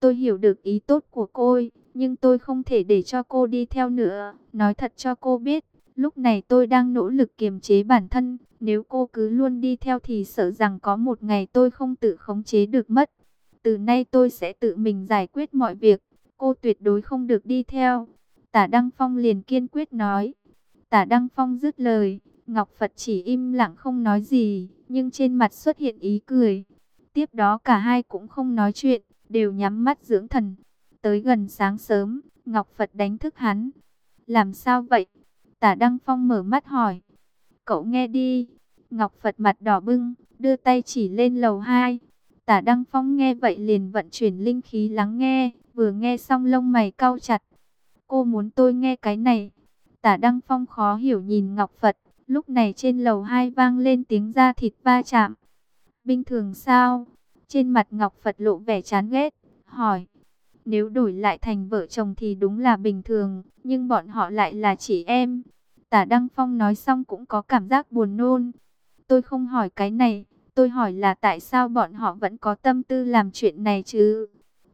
Tôi hiểu được ý tốt của cô, nhưng tôi không thể để cho cô đi theo nữa. Nói thật cho cô biết, lúc này tôi đang nỗ lực kiềm chế bản thân. Nếu cô cứ luôn đi theo thì sợ rằng có một ngày tôi không tự khống chế được mất. Từ nay tôi sẽ tự mình giải quyết mọi việc. Cô tuyệt đối không được đi theo. Tả Đăng Phong liền kiên quyết nói. Tả Đăng Phong dứt lời. Ngọc Phật chỉ im lặng không nói gì. Nhưng trên mặt xuất hiện ý cười. Tiếp đó cả hai cũng không nói chuyện. Đều nhắm mắt dưỡng thần. Tới gần sáng sớm. Ngọc Phật đánh thức hắn. Làm sao vậy? Tả Đăng Phong mở mắt hỏi. Cậu nghe đi. Ngọc Phật mặt đỏ bưng. Đưa tay chỉ lên lầu 2. Tả Đăng Phong nghe vậy liền vận chuyển linh khí lắng nghe, vừa nghe xong lông mày cau chặt. Cô muốn tôi nghe cái này. Tả Đăng Phong khó hiểu nhìn Ngọc Phật, lúc này trên lầu hai vang lên tiếng da thịt va chạm. Bình thường sao? Trên mặt Ngọc Phật lộ vẻ chán ghét, hỏi. Nếu đổi lại thành vợ chồng thì đúng là bình thường, nhưng bọn họ lại là chị em. Tả Đăng Phong nói xong cũng có cảm giác buồn nôn. Tôi không hỏi cái này, Tôi hỏi là tại sao bọn họ vẫn có tâm tư làm chuyện này chứ?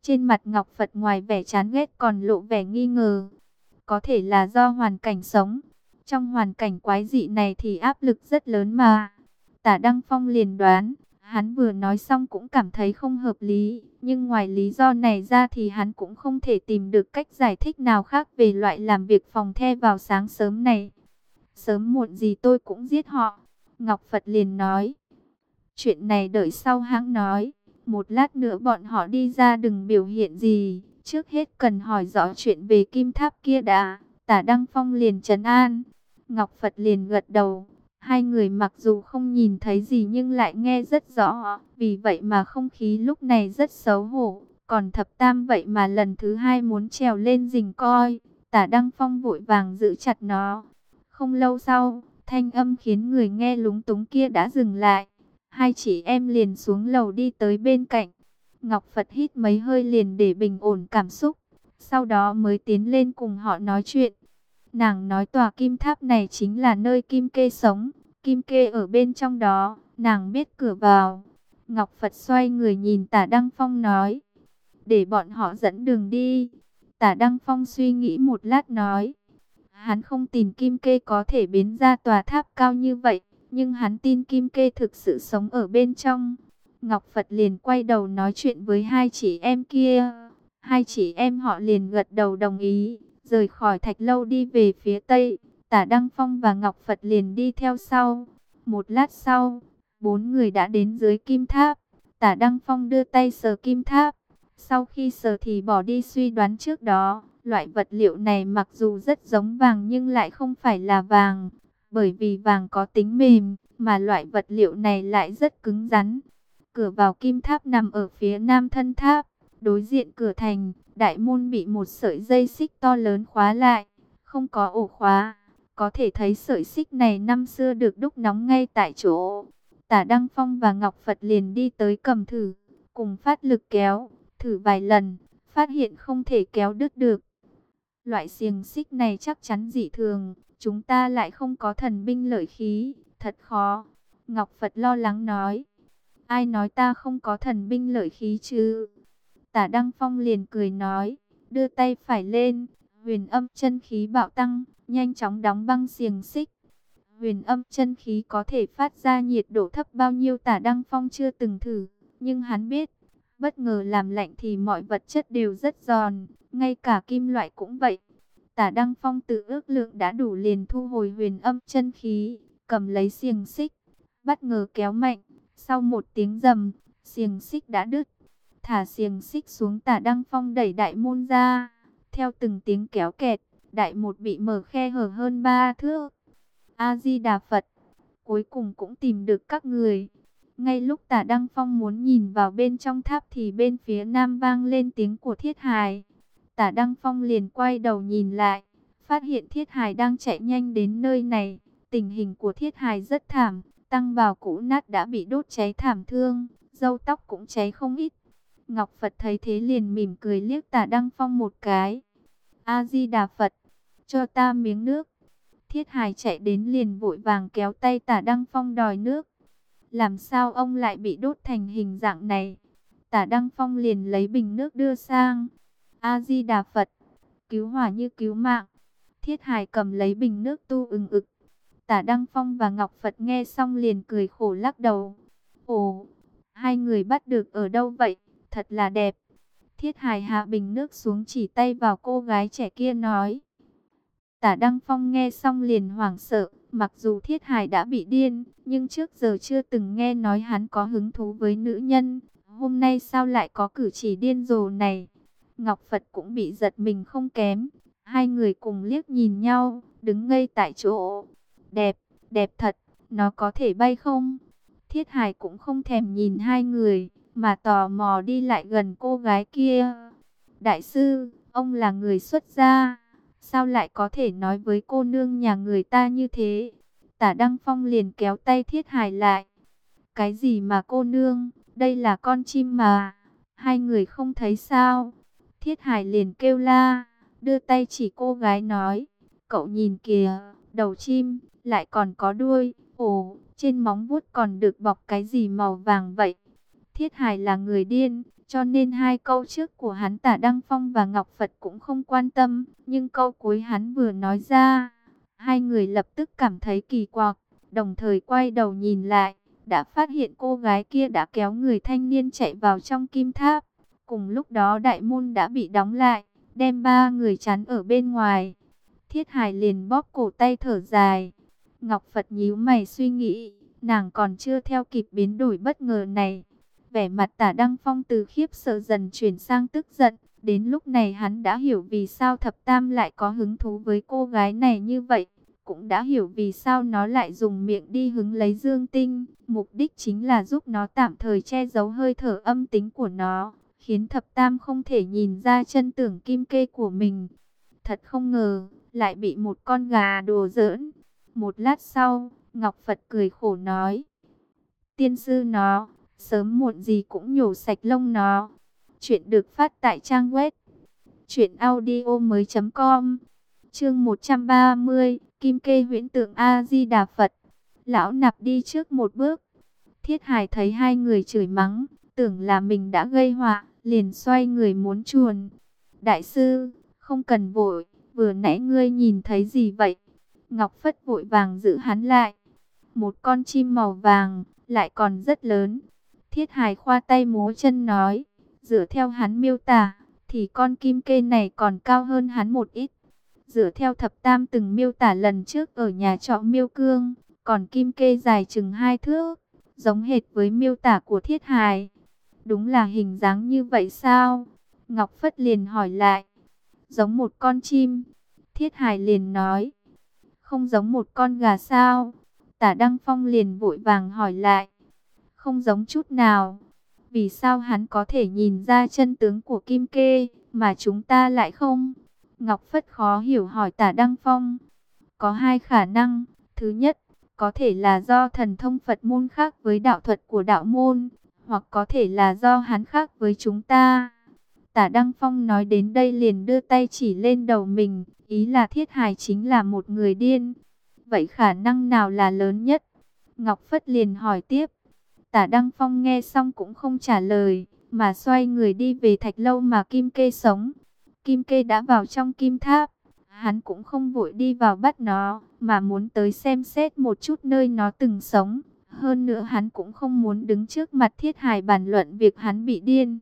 Trên mặt Ngọc Phật ngoài vẻ chán ghét còn lộ vẻ nghi ngờ. Có thể là do hoàn cảnh sống. Trong hoàn cảnh quái dị này thì áp lực rất lớn mà. Tả Đăng Phong liền đoán, hắn vừa nói xong cũng cảm thấy không hợp lý. Nhưng ngoài lý do này ra thì hắn cũng không thể tìm được cách giải thích nào khác về loại làm việc phòng the vào sáng sớm này. Sớm muộn gì tôi cũng giết họ. Ngọc Phật liền nói. Chuyện này đợi sau hãng nói. Một lát nữa bọn họ đi ra đừng biểu hiện gì. Trước hết cần hỏi rõ chuyện về kim tháp kia đã. Tả Đăng Phong liền trấn an. Ngọc Phật liền gật đầu. Hai người mặc dù không nhìn thấy gì nhưng lại nghe rất rõ. Vì vậy mà không khí lúc này rất xấu hổ. Còn thập tam vậy mà lần thứ hai muốn trèo lên rình coi. Tả Đăng Phong vội vàng giữ chặt nó. Không lâu sau, thanh âm khiến người nghe lúng túng kia đã dừng lại. Hai chị em liền xuống lầu đi tới bên cạnh. Ngọc Phật hít mấy hơi liền để bình ổn cảm xúc. Sau đó mới tiến lên cùng họ nói chuyện. Nàng nói tòa kim tháp này chính là nơi kim kê sống. Kim kê ở bên trong đó, nàng biết cửa vào. Ngọc Phật xoay người nhìn tả Đăng Phong nói. Để bọn họ dẫn đường đi. Tả Đăng Phong suy nghĩ một lát nói. Hắn không tin kim kê có thể biến ra tòa tháp cao như vậy nhưng hắn tin Kim Kê thực sự sống ở bên trong. Ngọc Phật liền quay đầu nói chuyện với hai chị em kia. Hai chị em họ liền gật đầu đồng ý, rời khỏi thạch lâu đi về phía tây. Tả Đăng Phong và Ngọc Phật liền đi theo sau. Một lát sau, bốn người đã đến dưới kim tháp. Tả Đăng Phong đưa tay sờ kim tháp. Sau khi sờ thì bỏ đi suy đoán trước đó. Loại vật liệu này mặc dù rất giống vàng nhưng lại không phải là vàng bởi vì vàng có tính mềm, mà loại vật liệu này lại rất cứng rắn. Cửa vào kim tháp nằm ở phía nam thân tháp, đối diện cửa thành, đại môn bị một sợi dây xích to lớn khóa lại, không có ổ khóa. Có thể thấy sợi xích này năm xưa được đúc nóng ngay tại chỗ. Tả Đăng Phong và Ngọc Phật liền đi tới cầm thử, cùng phát lực kéo, thử vài lần, phát hiện không thể kéo đứt được. Loại xiềng xích này chắc chắn dị thường, chúng ta lại không có thần binh lợi khí, thật khó. Ngọc Phật lo lắng nói, ai nói ta không có thần binh lợi khí chứ? Tả Đăng Phong liền cười nói, đưa tay phải lên, huyền âm chân khí bạo tăng, nhanh chóng đóng băng xiềng xích. Huyền âm chân khí có thể phát ra nhiệt độ thấp bao nhiêu tả Đăng Phong chưa từng thử, nhưng hắn biết, bất ngờ làm lạnh thì mọi vật chất đều rất giòn, ngay cả kim loại cũng vậy. Tả Đăng Phong tự ước lượng đã đủ liền thu hồi huyền âm chân khí, cầm lấy xiềng xích, bất ngờ kéo mạnh. Sau một tiếng rầm, xiềng xích đã đứt. Thả xiềng xích xuống tả Đăng Phong đẩy đại môn ra. Theo từng tiếng kéo kẹt, đại một bị mở khe hở hơn ba thước. A-di-đà Phật, cuối cùng cũng tìm được các người. Ngay lúc tả Đăng Phong muốn nhìn vào bên trong tháp thì bên phía nam vang lên tiếng của thiết hài. Tả Đăng Phong liền quay đầu nhìn lại, phát hiện Thiết Hải đang chạy nhanh đến nơi này. Tình hình của Thiết Hải rất thảm, tăng vào cũ nát đã bị đốt cháy thảm thương, dâu tóc cũng cháy không ít. Ngọc Phật thấy thế liền mỉm cười liếc Tả Đăng Phong một cái. A-di-đà Phật, cho ta miếng nước. Thiết hài chạy đến liền vội vàng kéo tay Tả Đăng Phong đòi nước. Làm sao ông lại bị đốt thành hình dạng này? Tả Đăng Phong liền lấy bình nước đưa sang. A-di-đà Phật, cứu hỏa như cứu mạng. Thiết hài cầm lấy bình nước tu ừng ực. Tả Đăng Phong và Ngọc Phật nghe xong liền cười khổ lắc đầu. Ồ, hai người bắt được ở đâu vậy? Thật là đẹp. Thiết hài hạ bình nước xuống chỉ tay vào cô gái trẻ kia nói. Tả Đăng Phong nghe xong liền hoảng sợ, mặc dù Thiết Hải đã bị điên, nhưng trước giờ chưa từng nghe nói hắn có hứng thú với nữ nhân. Hôm nay sao lại có cử chỉ điên rồ này? Ngọc Phật cũng bị giật mình không kém. Hai người cùng liếc nhìn nhau, đứng ngây tại chỗ. Đẹp, đẹp thật, nó có thể bay không? Thiết Hải cũng không thèm nhìn hai người, mà tò mò đi lại gần cô gái kia. Đại sư, ông là người xuất gia, sao lại có thể nói với cô nương nhà người ta như thế? Tả Đăng Phong liền kéo tay Thiết Hải lại. Cái gì mà cô nương, đây là con chim mà, hai người không thấy sao? Thiết Hải liền kêu la, đưa tay chỉ cô gái nói, cậu nhìn kìa, đầu chim, lại còn có đuôi, ồ, trên móng vuốt còn được bọc cái gì màu vàng vậy? Thiết Hải là người điên, cho nên hai câu trước của hắn tả Đăng Phong và Ngọc Phật cũng không quan tâm, nhưng câu cuối hắn vừa nói ra, hai người lập tức cảm thấy kỳ quặc, đồng thời quay đầu nhìn lại, đã phát hiện cô gái kia đã kéo người thanh niên chạy vào trong kim tháp. Cùng lúc đó đại môn đã bị đóng lại, đem ba người chắn ở bên ngoài. Thiết Hải liền bóp cổ tay thở dài. Ngọc Phật nhíu mày suy nghĩ, nàng còn chưa theo kịp biến đổi bất ngờ này. Vẻ mặt tả Đăng Phong từ khiếp sợ dần chuyển sang tức giận. Đến lúc này hắn đã hiểu vì sao thập tam lại có hứng thú với cô gái này như vậy. Cũng đã hiểu vì sao nó lại dùng miệng đi hứng lấy dương tinh. Mục đích chính là giúp nó tạm thời che giấu hơi thở âm tính của nó. Khiến thập tam không thể nhìn ra chân tưởng kim kê của mình. Thật không ngờ, lại bị một con gà đồ giỡn. Một lát sau, Ngọc Phật cười khổ nói. Tiên sư nó, sớm muộn gì cũng nhổ sạch lông nó. Chuyện được phát tại trang web truyệnaudiomoi.com. Chương 130, Kim Kê Huyễn Tượng A Di Đà Phật. Lão nạp đi trước một bước. Thiết Hải thấy hai người chửi mắng, tưởng là mình đã gây họa, liền xoay người muốn chuồn. Đại sư, không cần vội, vừa nãy ngươi nhìn thấy gì vậy? Ngọc Phất vội vàng giữ hắn lại. Một con chim màu vàng, lại còn rất lớn. Thiết Hải khoa tay múa chân nói, dựa theo hắn miêu tả, thì con kim kê này còn cao hơn hắn một ít. Dựa theo thập tam từng miêu tả lần trước ở nhà trọ miêu cương, còn kim kê dài chừng hai thước, giống hệt với miêu tả của Thiết Hải. Đúng là hình dáng như vậy sao? Ngọc Phất liền hỏi lại. Giống một con chim. Thiết Hải liền nói. Không giống một con gà sao? Tả Đăng Phong liền vội vàng hỏi lại. Không giống chút nào. Vì sao hắn có thể nhìn ra chân tướng của Kim Kê, mà chúng ta lại không? Ngọc Phất khó hiểu hỏi tả Đăng Phong. Có hai khả năng. Thứ nhất, có thể là do thần thông Phật môn khác với đạo thuật của đạo môn, hoặc có thể là do hắn khác với chúng ta. Tả Đăng Phong nói đến đây liền đưa tay chỉ lên đầu mình, ý là Thiết hài chính là một người điên. Vậy khả năng nào là lớn nhất? Ngọc Phất liền hỏi tiếp. Tả Đăng Phong nghe xong cũng không trả lời, mà xoay người đi về thạch lâu mà Kim Kê sống. Kim Kê đã vào trong kim tháp, hắn cũng không vội đi vào bắt nó, mà muốn tới xem xét một chút nơi nó từng sống. Hơn nữa hắn cũng không muốn đứng trước mặt thiết hài bàn luận việc hắn bị điên.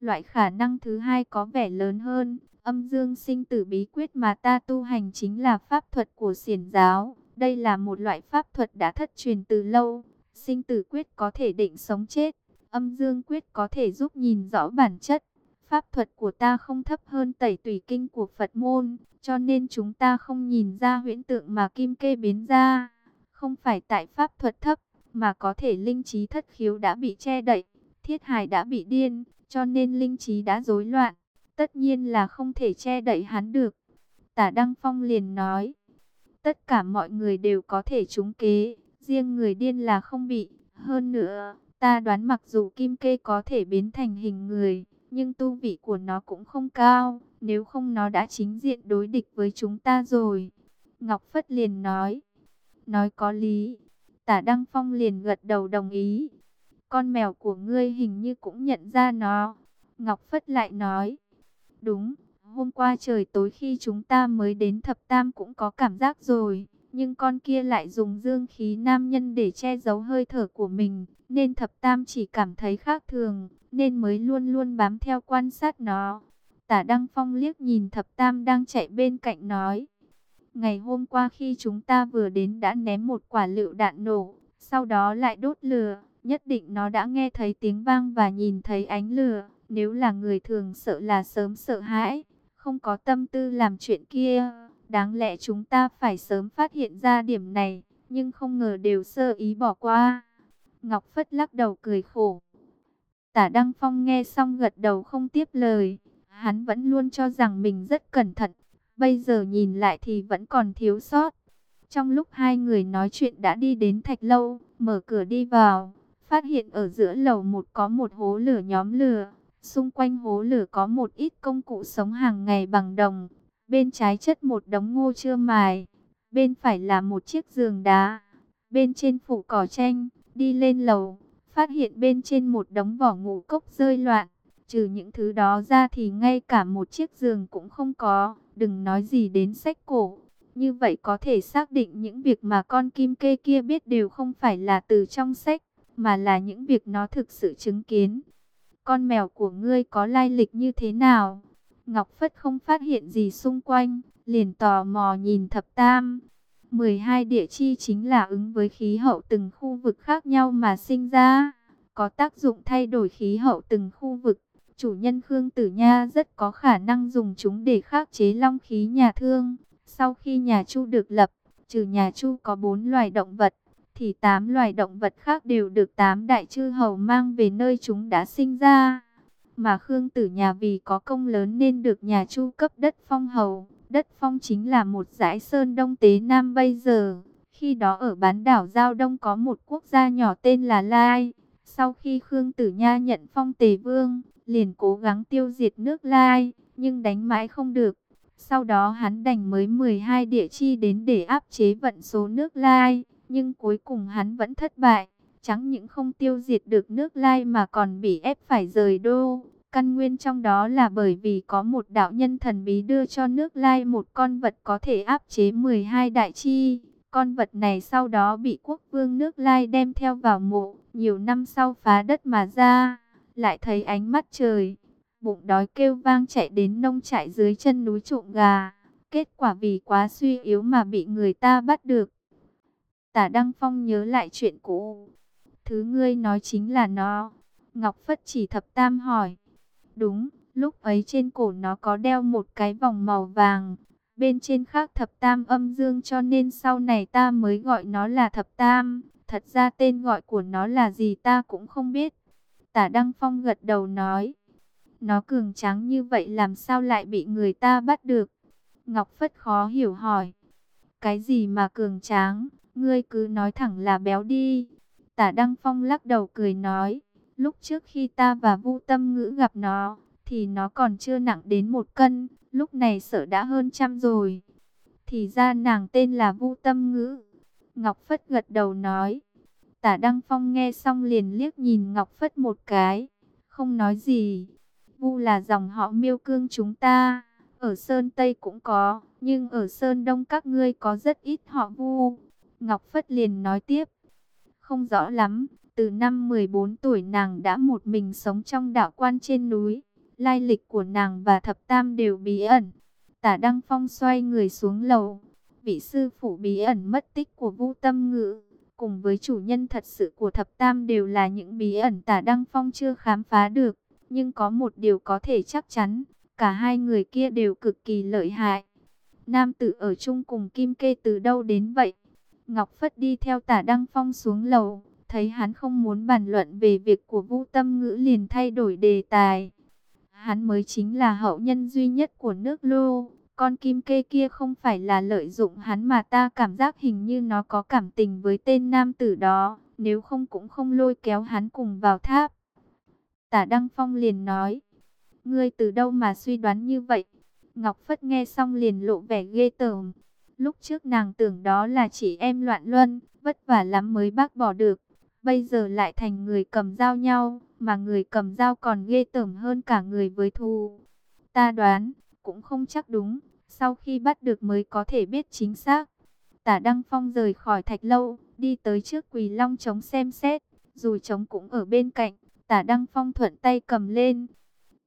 Loại khả năng thứ hai có vẻ lớn hơn. Âm dương sinh tử bí quyết mà ta tu hành chính là pháp thuật của xiển giáo. Đây là một loại pháp thuật đã thất truyền từ lâu. Sinh tử quyết có thể định sống chết. Âm dương quyết có thể giúp nhìn rõ bản chất. Pháp thuật của ta không thấp hơn tẩy tùy kinh của Phật môn. Cho nên chúng ta không nhìn ra huyễn tượng mà kim kê biến ra. Không phải tại pháp thuật thấp, mà có thể linh trí thất khiếu đã bị che đậy, thiết hài đã bị điên, cho nên linh trí đã rối loạn. Tất nhiên là không thể che đậy hắn được. Tả Đăng Phong liền nói, tất cả mọi người đều có thể trúng kế, riêng người điên là không bị. Hơn nữa, ta đoán mặc dù kim kê có thể biến thành hình người, nhưng tu vị của nó cũng không cao, nếu không nó đã chính diện đối địch với chúng ta rồi. Ngọc Phất liền nói, nói có lý. Tả Đăng Phong liền gật đầu đồng ý. con mèo của ngươi hình như cũng nhận ra nó. Ngọc Phất lại nói, đúng, hôm qua trời tối khi chúng ta mới đến thập tam cũng có cảm giác rồi. Nhưng con kia lại dùng dương khí nam nhân để che giấu hơi thở của mình, nên thập tam chỉ cảm thấy khác thường, nên mới luôn luôn bám theo quan sát nó. Tả Đăng Phong liếc nhìn thập tam đang chạy bên cạnh nói. Ngày hôm qua khi chúng ta vừa đến đã ném một quả lựu đạn nổ, sau đó lại đốt lửa. Nhất định nó đã nghe thấy tiếng vang và nhìn thấy ánh lửa. Nếu là người thường sợ là sớm sợ hãi, không có tâm tư làm chuyện kia. Đáng lẽ chúng ta phải sớm phát hiện ra điểm này, nhưng không ngờ đều sơ ý bỏ qua. Ngọc Phất lắc đầu cười khổ. Tả Đăng Phong nghe xong gật đầu không tiếp lời. Hắn vẫn luôn cho rằng mình rất cẩn thận. Bây giờ nhìn lại thì vẫn còn thiếu sót. Trong lúc hai người nói chuyện đã đi đến thạch lâu, mở cửa đi vào. Phát hiện ở giữa lầu một có một hố lửa nhóm lửa. Xung quanh hố lửa có một ít công cụ sống hàng ngày bằng đồng. Bên trái chất một đống ngô chưa mài. Bên phải là một chiếc giường đá. Bên trên phủ cỏ tranh. Đi lên lầu. Phát hiện bên trên một đống vỏ ngũ cốc rơi loạn. Trừ những thứ đó ra thì ngay cả một chiếc giường cũng không có. Đừng nói gì đến sách cổ. Như vậy có thể xác định những việc mà con kim kê kia biết đều không phải là từ trong sách. Mà là những việc nó thực sự chứng kiến. Con mèo của ngươi có lai lịch như thế nào? Ngọc Phất không phát hiện gì xung quanh, liền tò mò nhìn thập tam. 12 địa chi chính là ứng với khí hậu từng khu vực khác nhau mà sinh ra, có tác dụng thay đổi khí hậu từng khu vực. Chủ nhân Khương Tử Nha rất có khả năng dùng chúng để khắc chế long khí nhà thương. Sau khi nhà Chu được lập, trừ nhà Chu có 4 loài động vật, thì 8 loài động vật khác đều được 8 đại chư hầu mang về nơi chúng đã sinh ra. Mà Khương Tử nhà vì có công lớn nên được nhà Chu cấp đất phong hầu. Đất phong chính là một dãy sơn đông tế nam bây giờ. Khi đó ở bán đảo Giao Đông có một quốc gia nhỏ tên là Lai. Sau khi Khương Tử Nha nhận phong tề vương, liền cố gắng tiêu diệt nước Lai, nhưng đánh mãi không được. Sau đó hắn đành mới 12 địa chi đến để áp chế vận số nước Lai, nhưng cuối cùng hắn vẫn thất bại. Chẳng những không tiêu diệt được nước Lai mà còn bị ép phải rời đô. Căn nguyên trong đó là bởi vì có một đạo nhân thần bí đưa cho nước Lai một con vật có thể áp chế 12 đại chi. Con vật này sau đó bị quốc vương nước Lai đem theo vào mộ, nhiều năm sau phá đất mà ra, lại thấy ánh mắt trời. Bụng đói kêu vang chạy đến nông trại dưới chân núi trộm gà. Kết quả vì quá suy yếu mà bị người ta bắt được. Tả Đăng Phong nhớ lại chuyện cũ. Thứ ngươi nói chính là nó. Ngọc Phất chỉ thập tam hỏi. Đúng, lúc ấy trên cổ nó có đeo một cái vòng màu vàng. Bên trên khác thập tam âm dương cho nên sau này ta mới gọi nó là thập tam. Thật ra tên gọi của nó là gì ta cũng không biết. Tả Đăng Phong gật đầu nói. Nó cường tráng như vậy làm sao lại bị người ta bắt được? Ngọc Phất khó hiểu hỏi. Cái gì mà cường tráng? Ngươi cứ nói thẳng là béo đi. Tả Đăng Phong lắc đầu cười nói. Lúc trước khi ta và Vu Tâm Ngữ gặp nó, thì nó còn chưa nặng đến một cân, lúc này sợ đã hơn trăm rồi. Thì ra nàng tên là Vu Tâm Ngữ. Ngọc Phất gật đầu nói. Tả Đăng Phong nghe xong liền liếc nhìn Ngọc Phất một cái, không nói gì. Vu là dòng họ miêu cương chúng ta, ở Sơn Tây cũng có, nhưng ở Sơn Đông các ngươi có rất ít họ Vu. Ngọc Phất liền nói tiếp, không rõ lắm, từ năm 14 tuổi nàng đã một mình sống trong đạo quan trên núi. Lai lịch của nàng và thập tam đều bí ẩn. Tả Đăng Phong xoay người xuống lầu. Vị sư phụ bí ẩn mất tích của Vu Tâm Ngữ, cùng với chủ nhân thật sự của thập tam đều là những bí ẩn Tả Đăng Phong chưa khám phá được. Nhưng có một điều có thể chắc chắn, cả hai người kia đều cực kỳ lợi hại. Nam tử ở chung cùng Kim Kê từ đâu đến vậy? Ngọc Phất đi theo Tả Đăng Phong xuống lầu, Thấy hắn không muốn bàn luận về việc của Vu Tâm Ngữ liền thay đổi đề tài. Hắn mới chính là hậu nhân duy nhất của nước Lô. Con kim kê kia không phải là lợi dụng hắn mà ta cảm giác hình như nó có cảm tình với tên nam tử đó. Nếu không cũng không lôi kéo hắn cùng vào tháp. Tả Đăng Phong liền nói. Ngươi từ đâu mà suy đoán như vậy? Ngọc Phất nghe xong liền lộ vẻ ghê tởm. Lúc trước nàng tưởng đó là chỉ em loạn luân, vất vả lắm mới bác bỏ được. bây giờ lại thành người cầm dao nhau, mà người cầm dao còn ghê tởm hơn cả người với thù. Ta đoán, cũng không chắc đúng, sau khi bắt được mới có thể biết chính xác. Tả Đăng Phong rời khỏi thạch lâu, đi tới trước quỳ long trống xem xét, rồi trống cũng ở bên cạnh, tả Đăng Phong thuận tay cầm lên,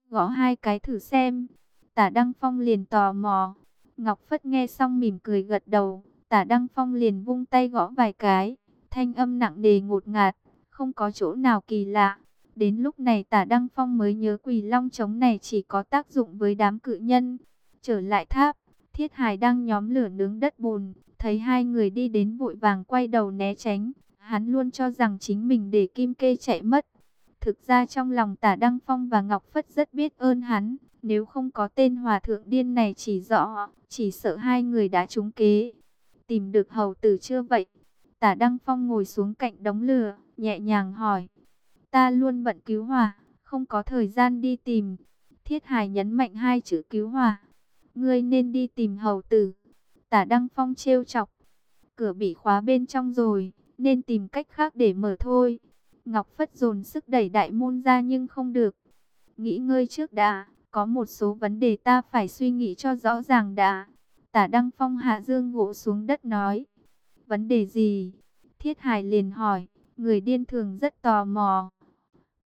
gõ hai cái thử xem. Tả Đăng Phong liền tò mò, Ngọc Phất nghe xong mỉm cười gật đầu, tả Đăng Phong liền vung tay gõ vài cái, thanh âm nặng nề ngột ngạt, không có chỗ nào kỳ lạ. Đến lúc này tả Đăng Phong mới nhớ quỳ long trống này chỉ có tác dụng với đám cự nhân. Trở lại tháp, Thiết Hải đang nhóm lửa nướng đất bùn, thấy hai người đi đến vội vàng quay đầu né tránh. Hắn luôn cho rằng chính mình để Kim Kê chạy mất. Thực ra trong lòng tả Đăng Phong và Ngọc Phất rất biết ơn hắn. Nếu không có tên hòa thượng điên này chỉ rõ, chỉ sợ hai người đã trúng kế. Tìm được hầu tử chưa vậy? Tả Đăng Phong ngồi xuống cạnh đống lửa, nhẹ nhàng hỏi. Ta luôn bận cứu hỏa, không có thời gian đi tìm. Thiết Hải nhấn mạnh hai chữ cứu hỏa. Ngươi nên đi tìm hầu tử. Tả Đăng Phong trêu chọc. Cửa bị khóa bên trong rồi, nên tìm cách khác để mở thôi. Ngọc Phất dồn sức đẩy đại môn ra nhưng không được. Nghĩ ngơi trước đã, có một số vấn đề ta phải suy nghĩ cho rõ ràng đã. Tả Đăng Phong hạ dương gỗ xuống đất nói. Vấn đề gì? Thiết Hải liền hỏi, người điên thường rất tò mò.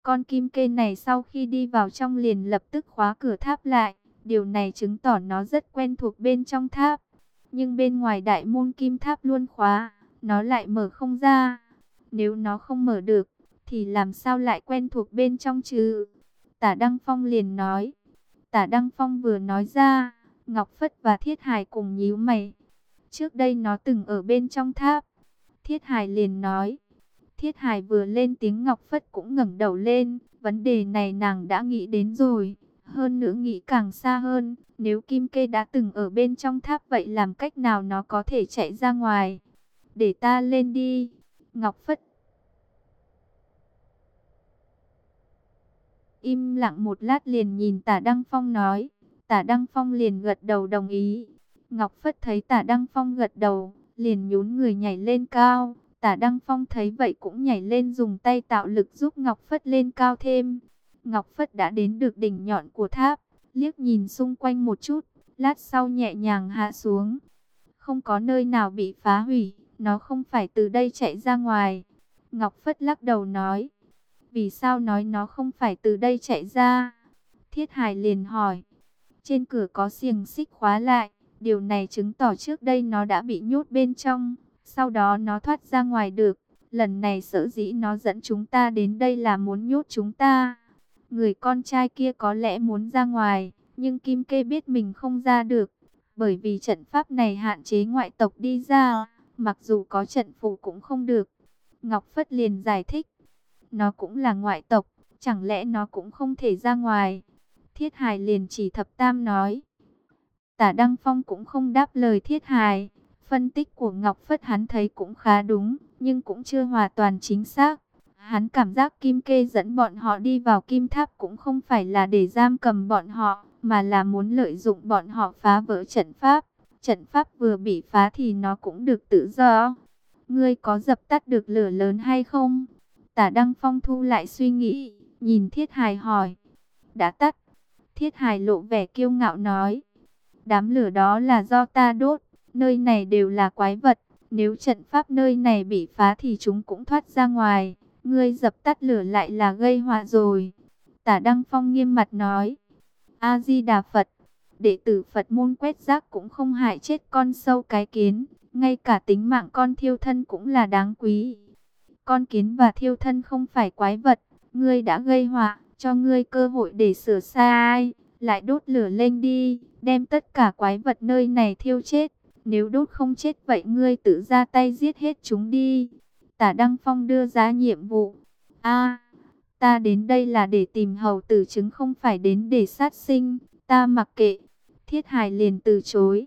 Con kim kê này sau khi đi vào trong liền lập tức khóa cửa tháp lại. Điều này chứng tỏ nó rất quen thuộc bên trong tháp. Nhưng bên ngoài đại môn kim tháp luôn khóa, nó lại mở không ra. Nếu nó không mở được, thì làm sao lại quen thuộc bên trong chứ? Tả Đăng Phong liền nói. Tả Đăng Phong vừa nói ra, Ngọc Phất và Thiết Hải cùng nhíu mày. Trước đây nó từng ở bên trong tháp. Thiết Hải liền nói. Thiết Hải vừa lên tiếng Ngọc Phất cũng ngẩng đầu lên. Vấn đề này nàng đã nghĩ đến rồi. Hơn nữa nghĩ càng xa hơn. Nếu Kim Kê đã từng ở bên trong tháp vậy làm cách nào nó có thể chạy ra ngoài? Để ta lên đi. Ngọc Phất Im lặng một lát liền nhìn tả Đăng Phong nói. Tả Đăng Phong liền gật đầu đồng ý. Ngọc Phất thấy tả Đăng Phong gật đầu, liền nhún người nhảy lên cao. Tả Đăng Phong thấy vậy cũng nhảy lên dùng tay tạo lực giúp Ngọc Phất lên cao thêm. Ngọc Phất đã đến được đỉnh nhọn của tháp, liếc nhìn xung quanh một chút, lát sau nhẹ nhàng hạ xuống. Không có nơi nào bị phá hủy, nó không phải từ đây chạy ra ngoài. Ngọc Phất lắc đầu nói, vì sao nói nó không phải từ đây chạy ra? Thiết Hải liền hỏi. Trên cửa có xiềng xích khóa lại. Điều này chứng tỏ trước đây nó đã bị nhốt bên trong. Sau đó nó thoát ra ngoài được. Lần này sở dĩ nó dẫn chúng ta đến đây là muốn nhốt chúng ta. Người con trai kia có lẽ muốn ra ngoài. Nhưng Kim Kê biết mình không ra được. Bởi vì trận pháp này hạn chế ngoại tộc đi ra. Mặc dù có trận phù cũng không được. Ngọc Phất liền giải thích nó cũng là ngoại tộc, chẳng lẽ nó cũng không thể ra ngoài? Thiết Hải liền chỉ thập tam nói. Tả Đăng Phong cũng không đáp lời Thiết Hải. Phân tích của Ngọc Phất hắn thấy cũng khá đúng, nhưng cũng chưa hoàn toàn chính xác. Hắn cảm giác Kim Kê dẫn bọn họ đi vào Kim Tháp cũng không phải là để giam cầm bọn họ, mà là muốn lợi dụng bọn họ phá vỡ trận pháp. Trận pháp vừa bị phá thì nó cũng được tự do. Ngươi có dập tắt được lửa lớn hay không? Tả Đăng Phong thu lại suy nghĩ, nhìn Thiết Hải hỏi. Đã tắt. Thiết Hải lộ vẻ kiêu ngạo nói. Đám lửa đó là do ta đốt, nơi này đều là quái vật. Nếu trận pháp nơi này bị phá thì chúng cũng thoát ra ngoài. Ngươi dập tắt lửa lại là gây họa rồi. Tả Đăng Phong nghiêm mặt nói. A-di-đà Phật, đệ tử Phật môn quét rác cũng không hại chết con sâu cái kiến. Ngay cả tính mạng con thiêu thân cũng là đáng quý. Con kiến và thiêu thân không phải quái vật, ngươi đã gây họa, cho ngươi cơ hội để sửa sai, lại đốt lửa lên đi, đem tất cả quái vật nơi này thiêu chết. Nếu đốt không chết vậy ngươi tự ra tay giết hết chúng đi. Tả Đăng Phong đưa ra nhiệm vụ. A, ta đến đây là để tìm hầu tử chứng không phải đến để sát sinh, ta mặc kệ. Thiết Hải liền từ chối.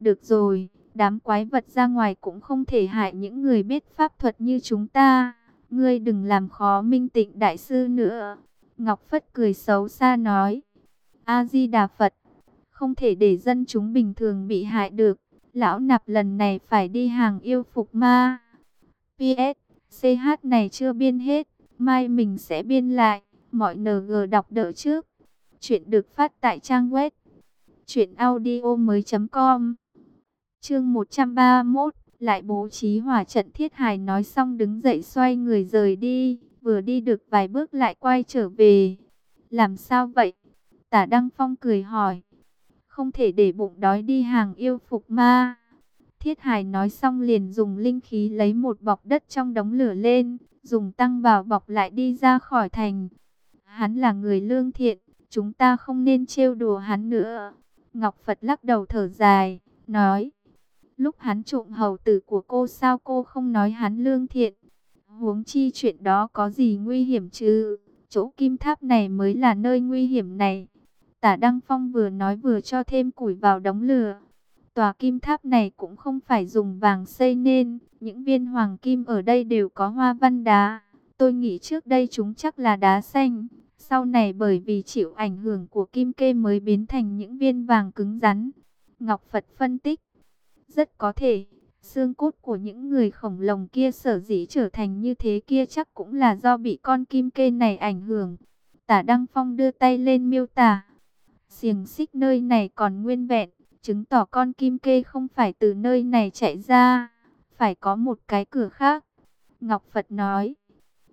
Được rồi, Đám quái vật ra ngoài cũng không thể hại những người biết pháp thuật như chúng ta. Ngươi đừng làm khó minh tịnh đại sư nữa. Ngọc Phất cười xấu xa nói. A-di-đà Phật. Không thể để dân chúng bình thường bị hại được. Lão nạp lần này phải đi hàng yêu phục ma. P.S. CH này chưa biên hết, mai mình sẽ biên lại, mọi NG đọc đỡ trước. Chuyện được phát tại trang web truyệnaudiomoi.com. Chương 131, lại bố trí hỏa trận Thiết hài nói xong đứng dậy xoay người rời đi, vừa đi được vài bước lại quay trở về. Làm sao vậy? Tả Đăng Phong cười hỏi. Không thể để bụng đói đi hàng yêu phục ma. Thiết hài nói xong liền dùng linh khí lấy một bọc đất trong đống lửa lên, dùng tăng vào bọc lại đi ra khỏi thành. Hắn là người lương thiện, chúng ta không nên trêu đùa hắn nữa. Ngọc Phật lắc đầu thở dài, nói. Lúc hắn trộm hầu tử của cô sao cô không nói hắn lương thiện. Huống chi chuyện đó có gì nguy hiểm chứ. Chỗ kim tháp này mới là nơi nguy hiểm này. Tả Đăng Phong vừa nói vừa cho thêm củi vào đống lửa. Tòa kim tháp này cũng không phải dùng vàng xây nên. Những viên hoàng kim ở đây đều có hoa văn đá. Tôi nghĩ trước đây chúng chắc là đá xanh. Sau này bởi vì chịu ảnh hưởng của kim kê mới biến thành những viên vàng cứng rắn. Ngọc Phật phân tích. Rất có thể, xương cốt của những người khổng lồ kia sở dĩ trở thành như thế kia chắc cũng là do bị con kim kê này ảnh hưởng. Tả Đăng Phong đưa tay lên miêu tả. Xiềng xích nơi này còn nguyên vẹn, chứng tỏ con kim kê không phải từ nơi này chạy ra, phải có một cái cửa khác. Ngọc Phật nói,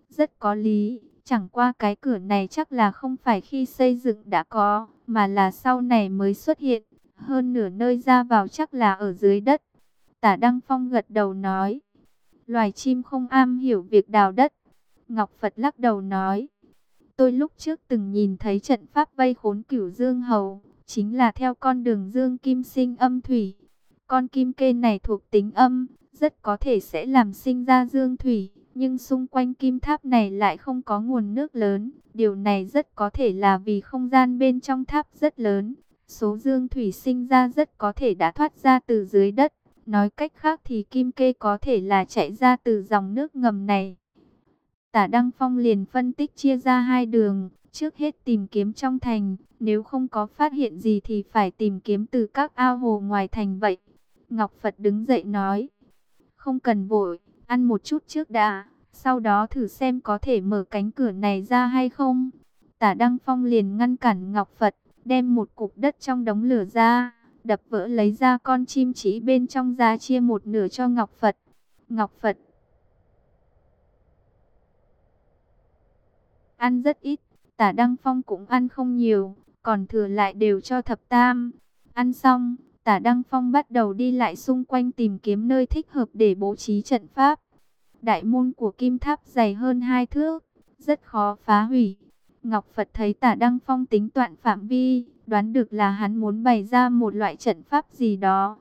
rất có lý, chẳng qua cái cửa này chắc là không phải khi xây dựng đã có, mà là sau này mới xuất hiện. Hơn nửa nơi ra vào chắc là ở dưới đất. Tả Đăng Phong gật đầu nói. Loài chim không am hiểu việc đào đất. Ngọc Phật lắc đầu nói. Tôi lúc trước từng nhìn thấy trận pháp vây khốn cửu dương hầu. Chính là theo con đường dương kim sinh âm thủy. Con kim kê này thuộc tính âm. Rất có thể sẽ làm sinh ra dương thủy. Nhưng xung quanh kim tháp này lại không có nguồn nước lớn. Điều này rất có thể là vì không gian bên trong tháp rất lớn. Số dương thủy sinh ra rất có thể đã thoát ra từ dưới đất. Nói cách khác thì kim kê có thể là chạy ra từ dòng nước ngầm này. Tả Đăng Phong liền phân tích chia ra hai đường. Trước hết tìm kiếm trong thành. Nếu không có phát hiện gì thì phải tìm kiếm từ các ao hồ ngoài thành vậy. Ngọc Phật đứng dậy nói. Không cần vội, ăn một chút trước đã. Sau đó thử xem có thể mở cánh cửa này ra hay không. Tả Đăng Phong liền ngăn cản Ngọc Phật đem một cục đất trong đống lửa ra, đập vỡ lấy ra con chim chỉ bên trong ra chia một nửa cho Ngọc Phật. Ngọc Phật ăn rất ít, tả Đăng Phong cũng ăn không nhiều, còn thừa lại đều cho thập tam. Ăn xong, tả Đăng Phong bắt đầu đi lại xung quanh tìm kiếm nơi thích hợp để bố trí trận pháp. Đại môn của kim tháp dày hơn hai thước, rất khó phá hủy. Ngọc Phật thấy tả Đăng Phong tính toán phạm vi, đoán được là hắn muốn bày ra một loại trận pháp gì đó.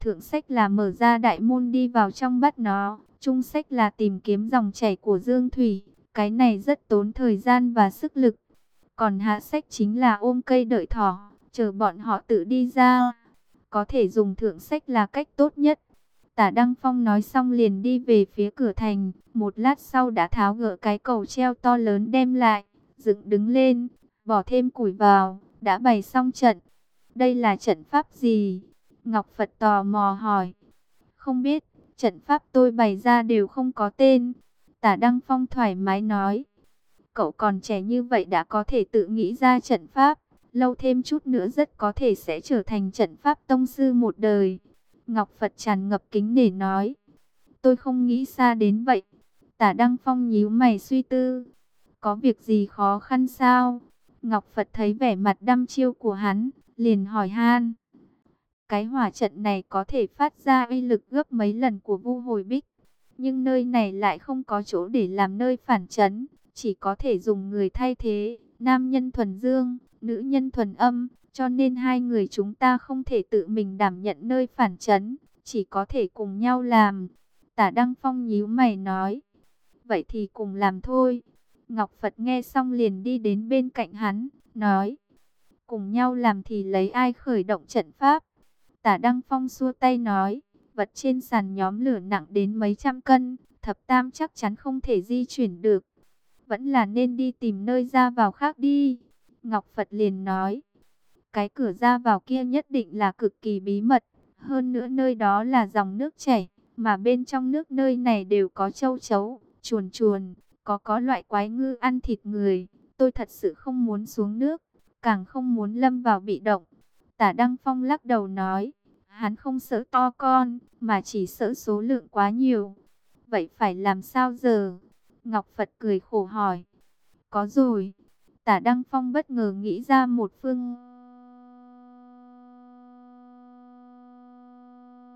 Thượng sách là mở ra đại môn đi vào trong bắt nó, trung sách là tìm kiếm dòng chảy của Dương Thủy, cái này rất tốn thời gian và sức lực. Còn hạ sách chính là ôm cây đợi thỏ, chờ bọn họ tự đi ra. Có thể dùng thượng sách là cách tốt nhất. Tả Đăng Phong nói xong liền đi về phía cửa thành, một lát sau đã tháo gỡ cái cầu treo to lớn đem lại dựng đứng lên, bỏ thêm củi vào, đã bày xong trận. Đây là trận pháp gì? Ngọc Phật tò mò hỏi. Không biết, trận pháp tôi bày ra đều không có tên. Tả Đăng Phong thoải mái nói. Cậu còn trẻ như vậy đã có thể tự nghĩ ra trận pháp. Lâu thêm chút nữa rất có thể sẽ trở thành trận pháp tông sư một đời. Ngọc Phật tràn ngập kính để nói. Tôi không nghĩ xa đến vậy. Tả Đăng Phong nhíu mày suy tư. Có việc gì khó khăn sao? Ngọc Phật thấy vẻ mặt đăm chiêu của hắn, liền hỏi han. Cái hỏa trận này có thể phát ra uy lực gấp mấy lần của vu hồi bích. Nhưng nơi này lại không có chỗ để làm nơi phản chấn. Chỉ có thể dùng người thay thế. Nam nhân thuần dương, nữ nhân thuần âm. Cho nên hai người chúng ta không thể tự mình đảm nhận nơi phản chấn. Chỉ có thể cùng nhau làm. Tả Đăng Phong nhíu mày nói. Vậy thì cùng làm thôi. Ngọc Phật nghe xong liền đi đến bên cạnh hắn, nói. Cùng nhau làm thì lấy ai khởi động trận pháp. Tả Đăng Phong xua tay nói. Vật trên sàn nhóm lửa nặng đến mấy trăm cân. Thập Tam chắc chắn không thể di chuyển được. Vẫn là nên đi tìm nơi ra vào khác đi. Ngọc Phật liền nói. Cái cửa ra vào kia nhất định là cực kỳ bí mật. Hơn nữa nơi đó là dòng nước chảy. Mà bên trong nước nơi này đều có châu chấu chuồn chuồn, có có loại quái ngư ăn thịt người, tôi thật sự không muốn xuống nước, càng không muốn lâm vào bị động. Tả Đăng Phong lắc đầu nói, hắn không sợ to con, mà chỉ sợ số lượng quá nhiều. Vậy phải làm sao giờ? Ngọc Phật cười khổ hỏi. Có rồi. Tả Đăng Phong bất ngờ nghĩ ra một phương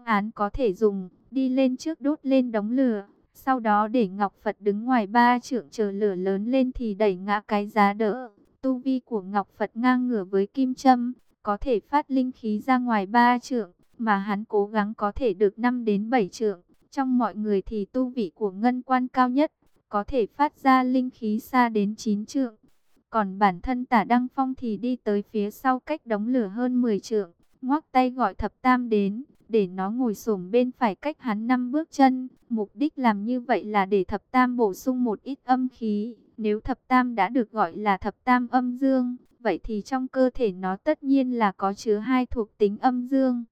án có thể dùng, đi lên trước đốt lên đống lửa, sau đó để Ngọc Phật đứng ngoài ba trượng chờ lửa lớn lên thì đẩy ngã cái giá đỡ. Tu vi của Ngọc Phật ngang ngửa với kim châm, có thể phát linh khí ra ngoài ba trượng, mà hắn cố gắng có thể được 5 đến 7 trượng. Trong mọi người thì tu vị của ngân quan cao nhất, có thể phát ra linh khí xa đến 9 trượng. Còn bản thân tả Đăng Phong thì đi tới phía sau cách đóng lửa hơn 10 trượng, ngoắc tay gọi thập tam đến, để nó ngồi xổm bên phải cách hắn năm bước chân. Mục đích làm như vậy là để thập tam bổ sung một ít âm khí. Nếu thập tam đã được gọi là thập tam âm dương, vậy thì trong cơ thể nó tất nhiên là có chứa hai thuộc tính âm dương.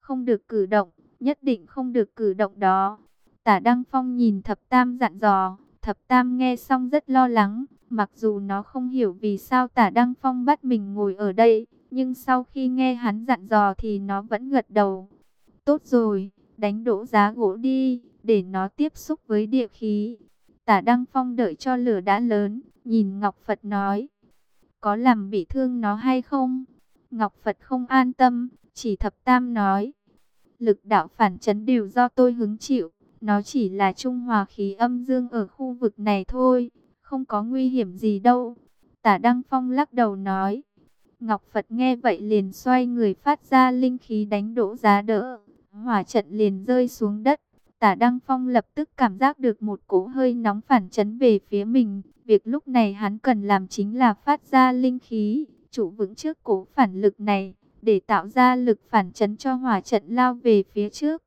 Không được cử động, nhất định không được cử động đó. Tả Đăng Phong nhìn thập tam dặn dò, thập tam nghe xong rất lo lắng, mặc dù nó không hiểu vì sao tả Đăng Phong bắt mình ngồi ở đây, nhưng sau khi nghe hắn dặn dò thì nó vẫn gật đầu. Tốt rồi, đánh đổ giá gỗ đi, để nó tiếp xúc với địa khí. Tả Đăng Phong đợi cho lửa đã lớn, nhìn Ngọc Phật nói. Có làm bị thương nó hay không? Ngọc Phật không an tâm, chỉ thập tam nói. Lực đạo phản chấn đều do tôi hứng chịu. Nó chỉ là trung hòa khí âm dương ở khu vực này thôi, không có nguy hiểm gì đâu. Tả Đăng Phong lắc đầu nói. Ngọc Phật nghe vậy liền xoay người phát ra linh khí đánh đổ giá đỡ. Hỏa trận liền rơi xuống đất. Tả Đăng Phong lập tức cảm giác được một cỗ hơi nóng phản chấn về phía mình. Việc lúc này hắn cần làm chính là phát ra linh khí, trụ vững trước cỗ phản lực này, để tạo ra lực phản chấn cho hỏa trận lao về phía trước.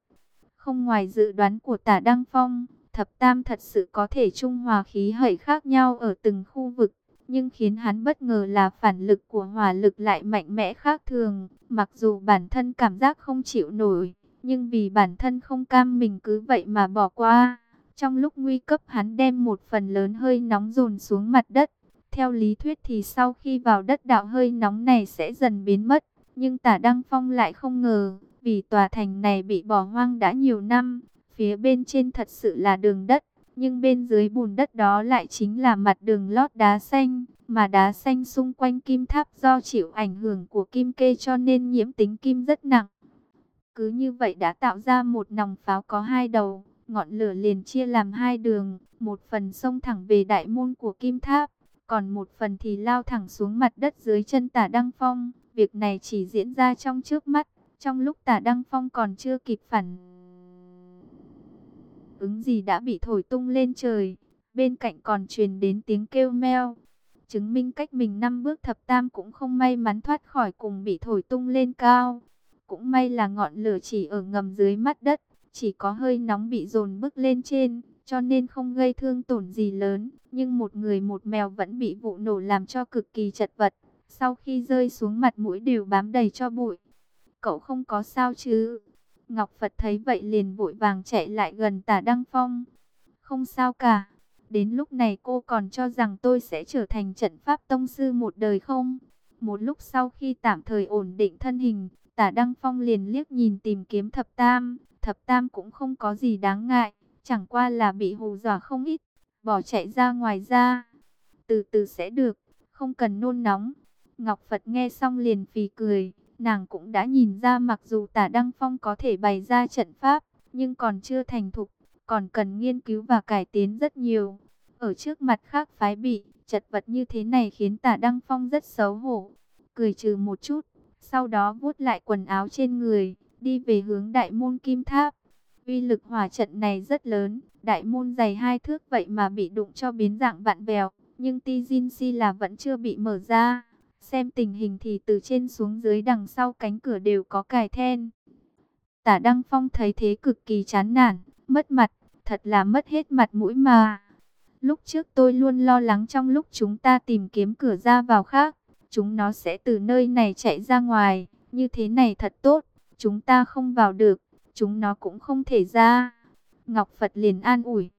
Không ngoài dự đoán của tả Đăng Phong, thập tam thật sự có thể trung hòa khí hợi khác nhau ở từng khu vực. Nhưng khiến hắn bất ngờ là phản lực của hỏa lực lại mạnh mẽ khác thường. Mặc dù bản thân cảm giác không chịu nổi, nhưng vì bản thân không cam mình cứ vậy mà bỏ qua. Trong lúc nguy cấp hắn đem một phần lớn hơi nóng dồn xuống mặt đất. Theo lý thuyết thì sau khi vào đất đạo hơi nóng này sẽ dần biến mất. Nhưng tả Đăng Phong lại không ngờ, vì tòa thành này bị bỏ hoang đã nhiều năm, phía bên trên thật sự là đường đất, nhưng bên dưới bùn đất đó lại chính là mặt đường lót đá xanh, mà đá xanh xung quanh kim tháp do chịu ảnh hưởng của kim kê cho nên nhiễm tính kim rất nặng. Cứ như vậy đã tạo ra một nòng pháo có hai đầu, ngọn lửa liền chia làm hai đường, một phần xông thẳng về đại môn của kim tháp, còn một phần thì lao thẳng xuống mặt đất dưới chân tả Đăng Phong. Việc này chỉ diễn ra trong trước mắt, trong lúc tả Đăng Phong còn chưa kịp phản ứng gì đã bị thổi tung lên trời. Bên cạnh còn truyền đến tiếng kêu meo. Chứng minh cách mình năm bước thập tam cũng không may mắn thoát khỏi cùng bị thổi tung lên cao. Cũng may là ngọn lửa chỉ ở ngầm dưới mắt đất, chỉ có hơi nóng bị dồn bức lên trên, cho nên không gây thương tổn gì lớn. Nhưng một người một mèo vẫn bị vụ nổ làm cho cực kỳ chật vật. Sau khi rơi xuống mặt mũi đều bám đầy cho bụi. Cậu không có sao chứ? Ngọc Phật thấy vậy liền vội vàng chạy lại gần tả Đăng Phong. Không sao cả. Đến lúc này cô còn cho rằng tôi sẽ trở thành trận pháp tông sư một đời không? Một lúc sau khi tạm thời ổn định thân hình, tả Đăng Phong liền liếc nhìn tìm kiếm thập tam. Thập tam cũng không có gì đáng ngại, chẳng qua là bị hù dọa không ít, bỏ chạy ra ngoài ra. Từ từ sẽ được, không cần nôn nóng. Ngọc Phật nghe xong liền phì cười, nàng cũng đã nhìn ra mặc dù tả Đăng Phong có thể bày ra trận pháp, nhưng còn chưa thành thục, còn cần nghiên cứu và cải tiến rất nhiều. Ở trước mặt khác phái bị, chật vật như thế này khiến tả Đăng Phong rất xấu hổ, cười trừ một chút, sau đó vuốt lại quần áo trên người, đi về hướng đại môn kim tháp. Uy lực hỏa trận này rất lớn, đại môn dày hai thước vậy mà bị đụng cho biến dạng vạn vẹo, nhưng Ti Jin Si là vẫn chưa bị mở ra. Xem tình hình thì từ trên xuống dưới đằng sau cánh cửa đều có cài then. Tả Đăng Phong thấy thế cực kỳ chán nản, mất mặt, thật là mất hết mặt mũi mà. Lúc trước tôi luôn lo lắng trong lúc chúng ta tìm kiếm cửa ra vào khác, chúng nó sẽ từ nơi này chạy ra ngoài, như thế này thật tốt, chúng ta không vào được, chúng nó cũng không thể ra. Ngọc Phật liền an ủi,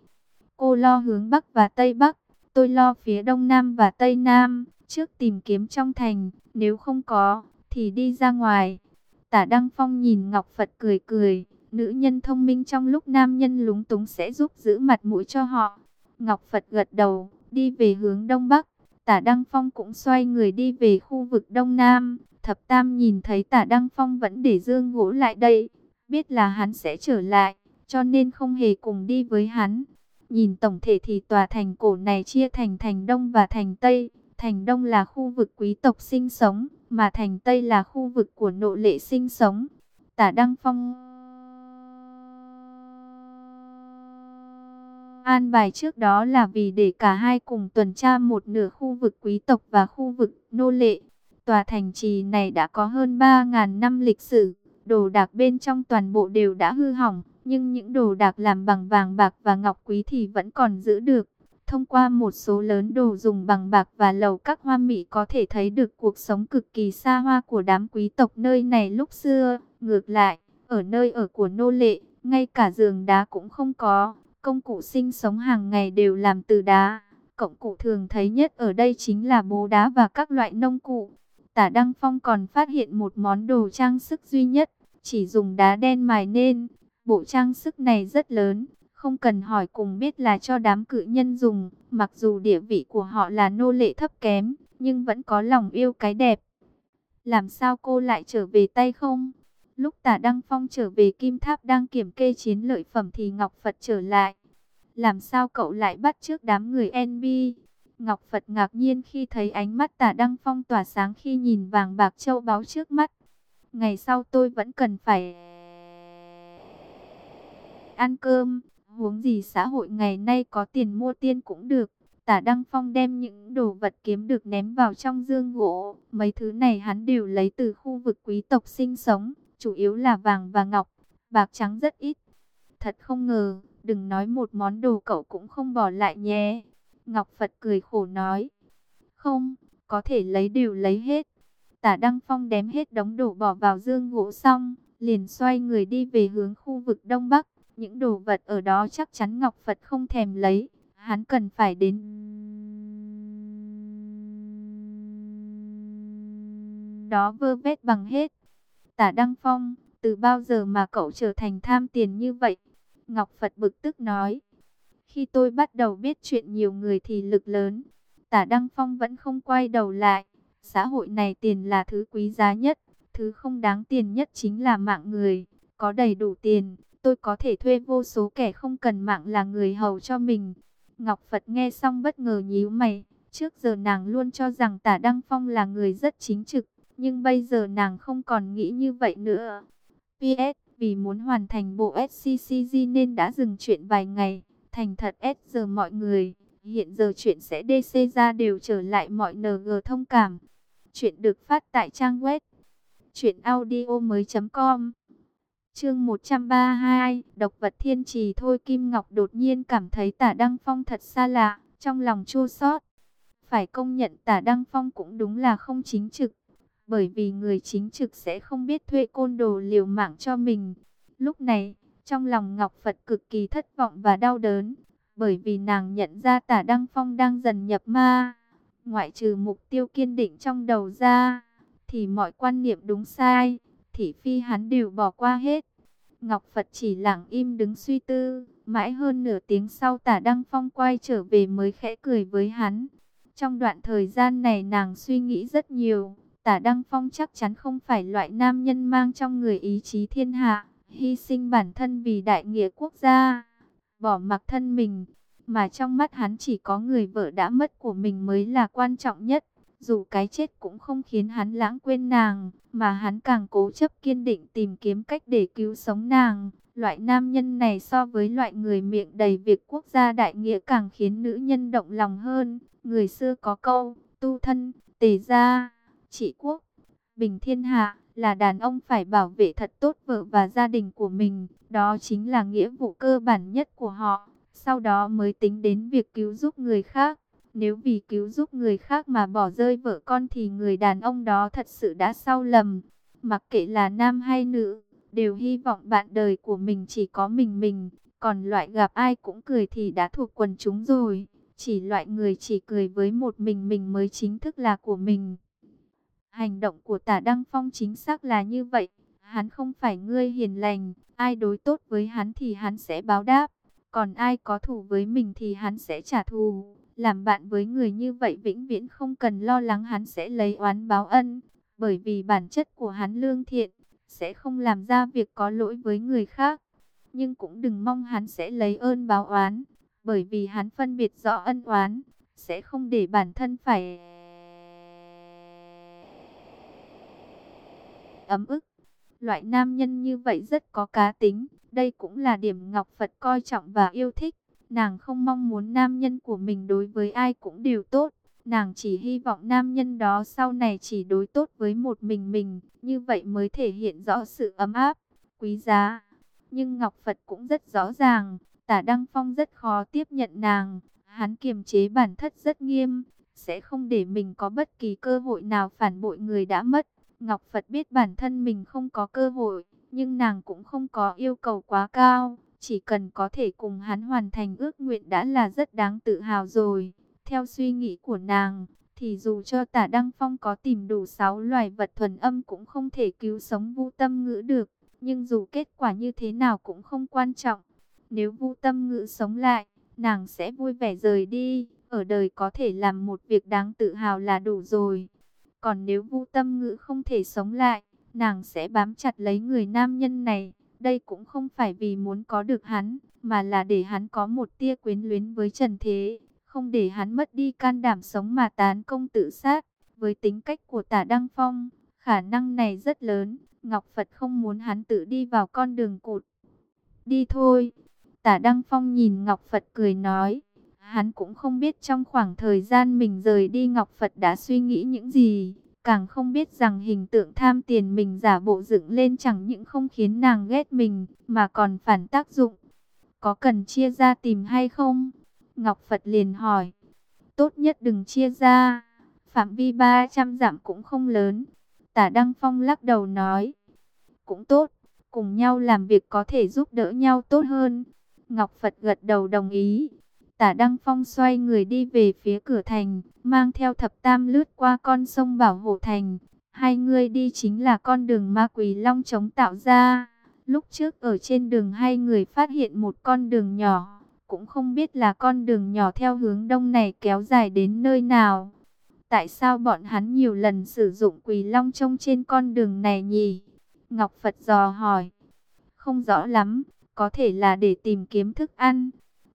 Cô lo hướng Bắc và Tây Bắc, tôi lo phía Đông Nam và Tây Nam. Trước tìm kiếm trong thành, nếu không có, thì đi ra ngoài. Tả Đăng Phong nhìn Ngọc Phật cười cười, nữ nhân thông minh trong lúc nam nhân lúng túng sẽ giúp giữ mặt mũi cho họ. Ngọc Phật gật đầu, đi về hướng Đông Bắc. Tả Đăng Phong cũng xoay người đi về khu vực Đông Nam. Thập Tam nhìn thấy Tả Đăng Phong vẫn để dương gỗ lại đây, biết là hắn sẽ trở lại, cho nên không hề cùng đi với hắn. Nhìn tổng thể thì tòa thành cổ này chia thành thành Đông và thành Tây. Thành Đông là khu vực quý tộc sinh sống, mà thành Tây là khu vực của nộ lệ sinh sống. Tả Đăng Phong an bài trước đó là vì để cả hai cùng tuần tra một nửa khu vực quý tộc và khu vực nô lệ. Tòa thành trì này đã có hơn 3.000 năm lịch sử, đồ đạc bên trong toàn bộ đều đã hư hỏng, nhưng những đồ đạc làm bằng vàng bạc và ngọc quý thì vẫn còn giữ được. Thông qua một số lớn đồ dùng bằng bạc và lầu các hoa mỹ có thể thấy được cuộc sống cực kỳ xa hoa của đám quý tộc nơi này lúc xưa. Ngược lại, ở nơi ở của nô lệ, ngay cả giường đá cũng không có. Công cụ sinh sống hàng ngày đều làm từ đá. Cộng cụ thường thấy nhất ở đây chính là bố đá và các loại nông cụ. Tả Đăng Phong còn phát hiện một món đồ trang sức duy nhất, chỉ dùng đá đen mài nên. Bộ trang sức này rất lớn, không cần hỏi cùng biết là cho đám cự nhân dùng, mặc dù địa vị của họ là nô lệ thấp kém, nhưng vẫn có lòng yêu cái đẹp. Làm sao cô lại trở về tay không? Lúc tả Đăng Phong trở về Kim Tháp đang kiểm kê chiến lợi phẩm thì Ngọc Phật trở lại. Làm sao cậu lại bắt trước đám người NB? Ngọc Phật ngạc nhiên khi thấy ánh mắt tả Đăng Phong tỏa sáng khi nhìn vàng bạc châu báu trước mắt. Ngày sau tôi vẫn cần phải ăn cơm, huống gì xã hội ngày nay có tiền mua tiên cũng được. Tả Đăng Phong đem những đồ vật kiếm được ném vào trong dương gỗ. Mấy thứ này hắn đều lấy từ khu vực quý tộc sinh sống, chủ yếu là vàng và ngọc, bạc trắng rất ít. Thật không ngờ, đừng nói một món đồ cậu cũng không bỏ lại nhé. Ngọc Phật cười khổ nói. Không, có thể lấy đều lấy hết. Tả Đăng Phong đem hết đống đồ bỏ vào dương gỗ xong, liền xoay người đi về hướng khu vực Đông Bắc. Những đồ vật ở đó chắc chắn Ngọc Phật không thèm lấy. Hắn cần phải đến... Đó vơ vét bằng hết. Tả Đăng Phong, từ bao giờ mà cậu trở thành tham tiền như vậy? Ngọc Phật bực tức nói. Khi tôi bắt đầu biết chuyện nhiều người thì lực lớn. Tả Đăng Phong vẫn không quay đầu lại. Xã hội này tiền là thứ quý giá nhất. Thứ không đáng tiền nhất chính là mạng người. Có đầy đủ tiền, tôi có thể thuê vô số kẻ không cần mạng là người hầu cho mình. Ngọc Phật nghe xong bất ngờ nhíu mày. Trước giờ nàng luôn cho rằng tả Đăng Phong là người rất chính trực. Nhưng bây giờ nàng không còn nghĩ như vậy nữa. PS, vì muốn hoàn thành bộ SCCG nên đã dừng chuyện vài ngày. Thành thật S giờ mọi người, hiện giờ chuyện sẽ DC ra đều trở lại mọi NG thông cảm. Chuyện được phát tại trang web truyệnaudiomoi.com. Chương 132, độc vật thiên trì thôi Kim Ngọc đột nhiên cảm thấy Tả Đăng Phong thật xa lạ, trong lòng chua xót. Phải công nhận Tả Đăng Phong cũng đúng là không chính trực, bởi vì người chính trực sẽ không biết thuê côn đồ liều mạng cho mình. Lúc này, trong lòng Ngọc Phật cực kỳ thất vọng và đau đớn, bởi vì nàng nhận ra tả Đăng Phong đang dần nhập ma. Ngoại trừ mục tiêu kiên định trong đầu ra, thì mọi quan niệm đúng sai, thị phi hắn đều bỏ qua hết. Ngọc Phật chỉ lặng im đứng suy tư, mãi hơn nửa tiếng sau tả Đăng Phong quay trở về mới khẽ cười với hắn. Trong đoạn thời gian này nàng suy nghĩ rất nhiều, tả Đăng Phong chắc chắn không phải loại nam nhân mang trong người ý chí thiên hạ hy sinh bản thân vì đại nghĩa quốc gia, bỏ mặc thân mình, mà trong mắt hắn chỉ có người vợ đã mất của mình mới là quan trọng nhất. Dù cái chết cũng không khiến hắn lãng quên nàng, mà hắn càng cố chấp kiên định tìm kiếm cách để cứu sống nàng. Loại nam nhân này so với loại người miệng đầy việc quốc gia đại nghĩa càng khiến nữ nhân động lòng hơn. Người xưa có câu, tu thân, tề gia, trị quốc, bình thiên hạ là đàn ông phải bảo vệ thật tốt vợ và gia đình của mình. Đó chính là nghĩa vụ cơ bản nhất của họ. Sau đó mới tính đến việc cứu giúp người khác. Nếu vì cứu giúp người khác mà bỏ rơi vợ con thì người đàn ông đó thật sự đã sau lầm. Mặc kệ là nam hay nữ, đều hy vọng bạn đời của mình chỉ có mình mình. Còn loại gặp ai cũng cười thì đã thuộc quần chúng rồi. Chỉ loại người chỉ cười với một mình mình mới chính thức là của mình. Hành động của tả Đăng Phong chính xác là như vậy. Hắn không phải ngươi hiền lành. Ai đối tốt với hắn thì hắn sẽ báo đáp. Còn ai có thù với mình thì hắn sẽ trả thù. Làm bạn với người như vậy vĩnh viễn không cần lo lắng hắn sẽ lấy oán báo ân. Bởi vì bản chất của hắn lương thiện, sẽ không làm ra việc có lỗi với người khác. Nhưng cũng đừng mong hắn sẽ lấy ơn báo oán, bởi vì hắn phân biệt rõ ân oán, sẽ không để bản thân phải ấm ức. Loại nam nhân như vậy rất có cá tính, đây cũng là điểm Ngọc Phật coi trọng và yêu thích. Nàng không mong muốn nam nhân của mình đối với ai cũng đều tốt. Nàng chỉ hy vọng nam nhân đó sau này chỉ đối tốt với một mình mình. Như vậy mới thể hiện rõ sự ấm áp, quý giá. Nhưng Ngọc Phật cũng rất rõ ràng. Tả Đăng Phong rất khó tiếp nhận nàng. Hắn kiềm chế bản thất rất nghiêm. Sẽ không để mình có bất kỳ cơ hội nào phản bội người đã mất. Ngọc Phật biết bản thân mình không có cơ hội. Nhưng nàng cũng không có yêu cầu quá cao chỉ cần có thể cùng hắn hoàn thành ước nguyện đã là rất đáng tự hào rồi. Theo suy nghĩ của nàng, thì dù cho tả Đăng Phong có tìm đủ 6 loài vật thuần âm cũng không thể cứu sống vu tâm ngữ được. Nhưng dù kết quả như thế nào cũng không quan trọng. Nếu vu tâm ngữ sống lại, nàng sẽ vui vẻ rời đi. Ở đời có thể làm một việc đáng tự hào là đủ rồi. Còn nếu vu tâm ngữ không thể sống lại, nàng sẽ bám chặt lấy người nam nhân này. Đây cũng không phải vì muốn có được hắn, mà là để hắn có một tia quyến luyến với Trần Thế, không để hắn mất đi can đảm sống mà tán công tự sát. Với tính cách của tả Đăng Phong, khả năng này rất lớn, Ngọc Phật không muốn hắn tự đi vào con đường cụt. Đi thôi, tả Đăng Phong nhìn Ngọc Phật cười nói, hắn cũng không biết trong khoảng thời gian mình rời đi Ngọc Phật đã suy nghĩ những gì. Càng không biết rằng hình tượng tham tiền mình giả bộ dựng lên chẳng những không khiến nàng ghét mình, mà còn phản tác dụng. Có cần chia ra tìm hay không? Ngọc Phật liền hỏi. Tốt nhất đừng chia ra. Phạm vi 300 dặm cũng không lớn. Tả Đăng Phong lắc đầu nói. Cũng tốt, cùng nhau làm việc có thể giúp đỡ nhau tốt hơn. Ngọc Phật gật đầu đồng ý. Tả Đăng Phong xoay người đi về phía cửa thành, mang theo thập tam lướt qua con sông Bảo Hộ Thành. Hai người đi chính là con đường ma quỷ long chống tạo ra. Lúc trước ở trên đường hai người phát hiện một con đường nhỏ, cũng không biết là con đường nhỏ theo hướng đông này kéo dài đến nơi nào. Tại sao bọn hắn nhiều lần sử dụng quỳ long trông trên con đường này nhỉ? Ngọc Phật dò hỏi. Không rõ lắm, có thể là để tìm kiếm thức ăn.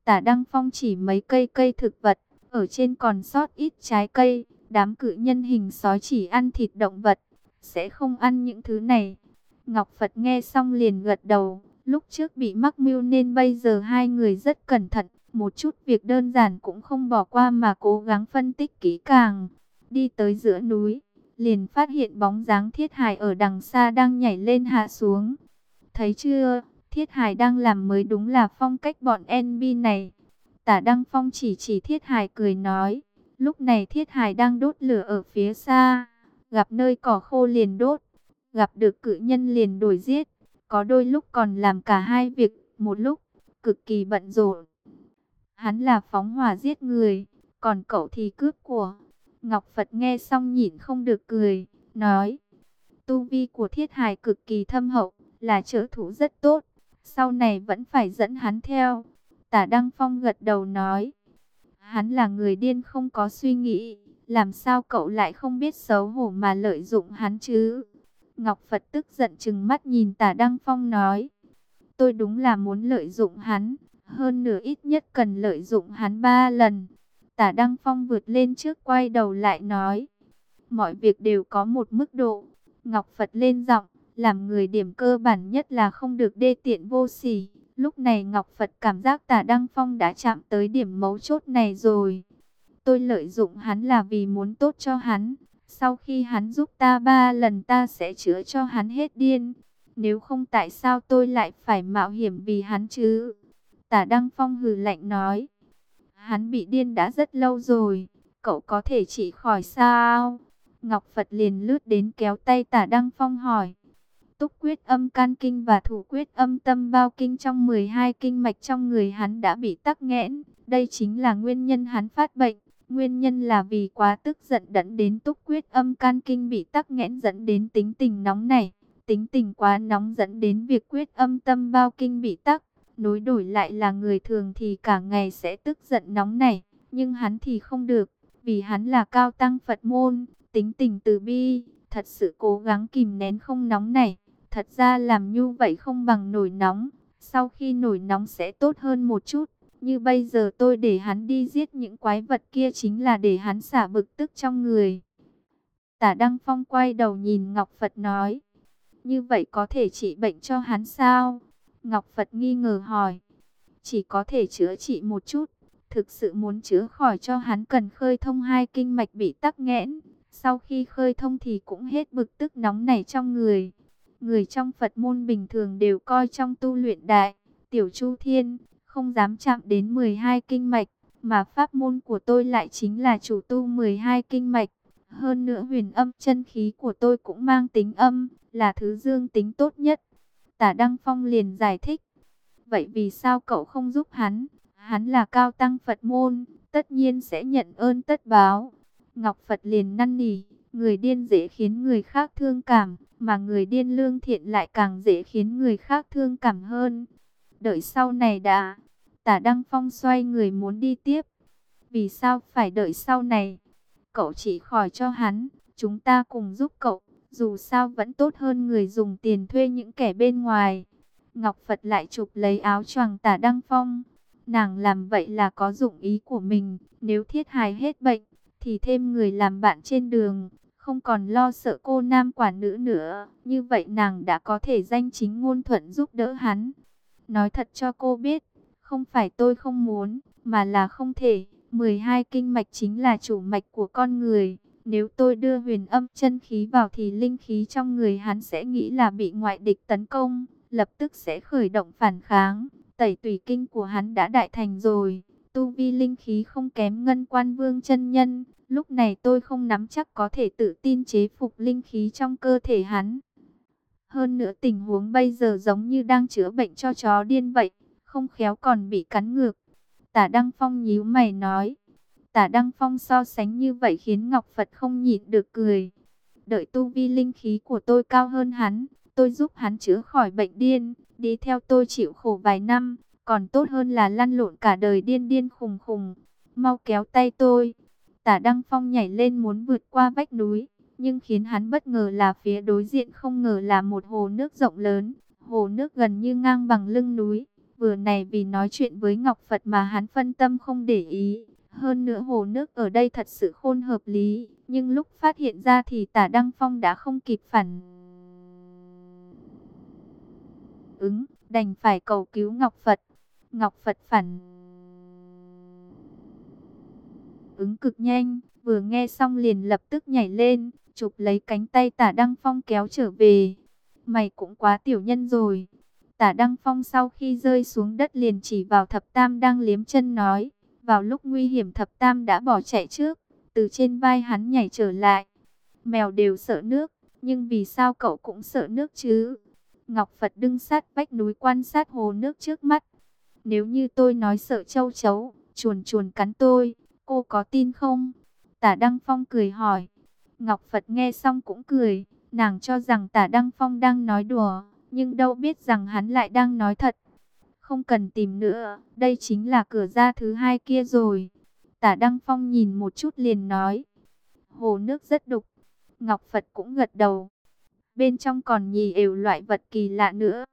Tả Đăng Phong chỉ mấy cây cây thực vật, ở trên còn sót ít trái cây. Đám cự nhân hình sói chỉ ăn thịt động vật, sẽ không ăn những thứ này. Ngọc Phật nghe xong liền gật đầu. Lúc trước bị mắc mưu nên bây giờ hai người rất cẩn thận. Một chút việc đơn giản cũng không bỏ qua mà cố gắng phân tích kỹ càng. Đi tới giữa núi, liền phát hiện bóng dáng thiết hài ở đằng xa đang nhảy lên hạ xuống. Thấy chưa, Thiết Hải đang làm mới đúng là phong cách bọn NB này. Tả Đăng Phong chỉ chỉ Thiết Hải cười nói. Lúc này Thiết Hải đang đốt lửa ở phía xa. Gặp nơi cỏ khô liền đốt. Gặp được cự nhân liền đổi giết. Có đôi lúc còn làm cả hai việc, một lúc. Cực kỳ bận rộn. Hắn là phóng hỏa giết người. Còn cậu thì cướp của. Ngọc Phật nghe xong nhịn không được cười. Nói. Tu vi của Thiết Hải cực kỳ thâm hậu. Là trợ thủ rất tốt sau này vẫn phải dẫn hắn theo. Tả Đăng Phong gật đầu nói, hắn là người điên không có suy nghĩ, làm sao cậu lại không biết xấu hổ mà lợi dụng hắn chứ? Ngọc Phật tức giận chừng mắt nhìn tả Đăng Phong nói, tôi đúng là muốn lợi dụng hắn, hơn nửa ít nhất cần lợi dụng hắn ba lần. Tả Đăng Phong vượt lên trước quay đầu lại nói, mọi việc đều có một mức độ. Ngọc Phật lên giọng, làm người điểm cơ bản nhất là không được đê tiện vô sỉ. Lúc này Ngọc Phật cảm giác tả Đăng Phong đã chạm tới điểm mấu chốt này rồi. Tôi lợi dụng hắn là vì muốn tốt cho hắn. Sau khi hắn giúp ta ba lần ta sẽ chữa cho hắn hết điên. Nếu không tại sao tôi lại phải mạo hiểm vì hắn chứ? Tả Đăng Phong hừ lạnh nói. Hắn bị điên đã rất lâu rồi. Cậu có thể chỉ khỏi sao? Ngọc Phật liền lướt đến kéo tay tả Đăng Phong hỏi túc quyết âm can kinh và thủ quyết âm tâm bao kinh trong 12 kinh mạch trong người hắn đã bị tắc nghẽn. Đây chính là nguyên nhân hắn phát bệnh. Nguyên nhân là vì quá tức giận dẫn đến túc quyết âm can kinh bị tắc nghẽn dẫn đến tính tình nóng này. Tính tình quá nóng dẫn đến việc quyết âm tâm bao kinh bị tắc. Nối đổi lại là người thường thì cả ngày sẽ tức giận nóng này. Nhưng hắn thì không được. Vì hắn là cao tăng Phật môn, tính tình từ bi, thật sự cố gắng kìm nén không nóng này. Thật ra làm như vậy không bằng nổi nóng. Sau khi nổi nóng sẽ tốt hơn một chút. Như bây giờ tôi để hắn đi giết những quái vật kia chính là để hắn xả bực tức trong người. Tả Đăng Phong quay đầu nhìn Ngọc Phật nói. Như vậy có thể trị bệnh cho hắn sao? Ngọc Phật nghi ngờ hỏi. Chỉ có thể chữa trị một chút. Thực sự muốn chữa khỏi cho hắn cần khơi thông hai kinh mạch bị tắc nghẽn. Sau khi khơi thông thì cũng hết bực tức nóng này trong người. Người trong Phật môn bình thường đều coi trong tu luyện đại. Tiểu Chu Thiên không dám chạm đến 12 kinh mạch. Mà pháp môn của tôi lại chính là chủ tu 12 kinh mạch. Hơn nữa huyền âm chân khí của tôi cũng mang tính âm, là thứ dương tính tốt nhất. Tả Đăng Phong liền giải thích. Vậy vì sao cậu không giúp hắn? Hắn là cao tăng Phật môn, tất nhiên sẽ nhận ơn tất báo. Ngọc Phật liền năn nỉ, người điên dễ khiến người khác thương cảm, mà người điên lương thiện lại càng dễ khiến người khác thương cảm hơn. Đợi sau này đã, tả Đăng Phong xoay người muốn đi tiếp. Vì sao phải đợi sau này? Cậu chỉ khỏi cho hắn, chúng ta cùng giúp cậu, dù sao vẫn tốt hơn người dùng tiền thuê những kẻ bên ngoài. Ngọc Phật lại chụp lấy áo choàng tả Đăng Phong. Nàng làm vậy là có dụng ý của mình, nếu thiết hài hết bệnh, thì thêm người làm bạn trên đường, không còn lo sợ cô nam quả nữ nữa. Như vậy nàng đã có thể danh chính ngôn thuận giúp đỡ hắn. Nói thật cho cô biết, không phải tôi không muốn, mà là không thể. 12 kinh mạch chính là chủ mạch của con người. Nếu tôi đưa huyền âm chân khí vào thì linh khí trong người hắn sẽ nghĩ là bị ngoại địch tấn công, lập tức sẽ khởi động phản kháng. Tẩy tùy kinh của hắn đã đại thành rồi, tu vi linh khí không kém ngân quan vương chân nhân. Lúc này tôi không nắm chắc có thể tự tin chế phục linh khí trong cơ thể hắn. Hơn nữa tình huống bây giờ giống như đang chữa bệnh cho chó điên vậy, không khéo còn bị cắn ngược. Tả Đăng Phong nhíu mày nói. Tả Đăng Phong so sánh như vậy khiến Ngọc Phật không nhịn được cười. Đợi tu vi linh khí của tôi cao hơn hắn, tôi giúp hắn chữa khỏi bệnh điên, đi theo tôi chịu khổ vài năm, còn tốt hơn là lăn lộn cả đời điên điên khùng khùng. Mau kéo tay tôi. Tả Đăng Phong nhảy lên muốn vượt qua vách núi, nhưng khiến hắn bất ngờ là phía đối diện không ngờ là một hồ nước rộng lớn, hồ nước gần như ngang bằng lưng núi. Vừa này vì nói chuyện với Ngọc Phật mà hắn phân tâm không để ý. Hơn nữa hồ nước ở đây thật sự khôn hợp lý, nhưng lúc phát hiện ra thì tả Đăng Phong đã không kịp phản ứng, đành phải cầu cứu Ngọc Phật. Ngọc Phật phản ứng cực nhanh, vừa nghe xong liền lập tức nhảy lên, chụp lấy cánh tay tả Đăng Phong kéo trở về. Mày cũng quá tiểu nhân rồi. Tả Đăng Phong sau khi rơi xuống đất liền chỉ vào thập tam đang liếm chân nói. Vào lúc nguy hiểm thập tam đã bỏ chạy trước, từ trên vai hắn nhảy trở lại. Mèo đều sợ nước, nhưng vì sao cậu cũng sợ nước chứ? Ngọc Phật đứng sát vách núi quan sát hồ nước trước mắt. Nếu như tôi nói sợ châu chấu, chuồn chuồn cắn tôi, cô có tin không? Tả Đăng Phong cười hỏi. Ngọc Phật nghe xong cũng cười, nàng cho rằng tả Đăng Phong đang nói đùa, nhưng đâu biết rằng hắn lại đang nói thật. Không cần tìm nữa, đây chính là cửa ra thứ hai kia rồi. Tả Đăng Phong nhìn một chút liền nói. Hồ nước rất đục. Ngọc Phật cũng gật đầu. Bên trong còn nhì ều loại vật kỳ lạ nữa.